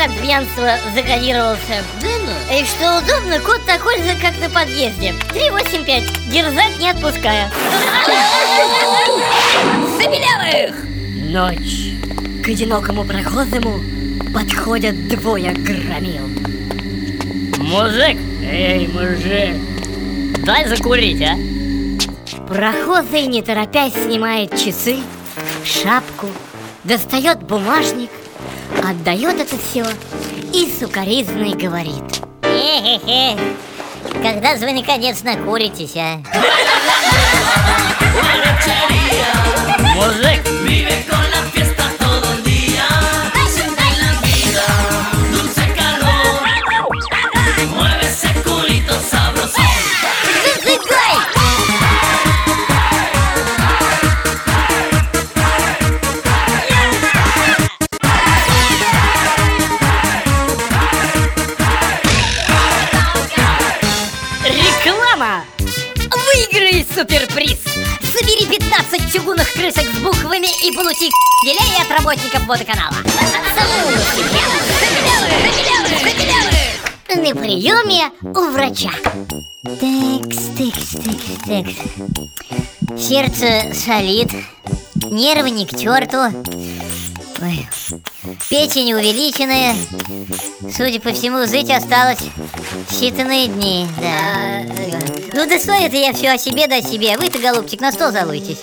от пьянства закодировался. Да ну. И что удобно, код такой же, как на подъезде. 385. Дерзать не отпуская. Забелявых! Ночь. К одинокому прохожему подходят двое громил. Мужик, эй, мужик, дай закурить, а? Прохожий, не торопясь, снимает часы, шапку, достает бумажник, отдает это все и сукоризной говорит. Хе-хе-хе. Когда же вы наконец накуритесь, а? Реклама! Выиграй суперприз! Собери 15 чугунных крысок с буквами и получи делей от работников водоканала. На приеме у врача. Текс, текс, текс, текс. Сердце солит, нервы не к черту. Ой. Печень увеличенная. Судя по всему, жить осталось считанные дни, да. Ну да что я все о себе да о себе. Вы-то, голубчик, на стол залуйтесь.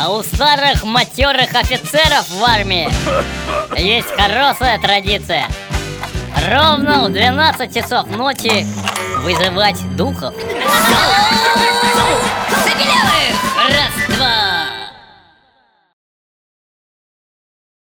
А у старых матерых офицеров в армии есть хорошая традиция. Ровно в 12 часов ночи вызывать духов.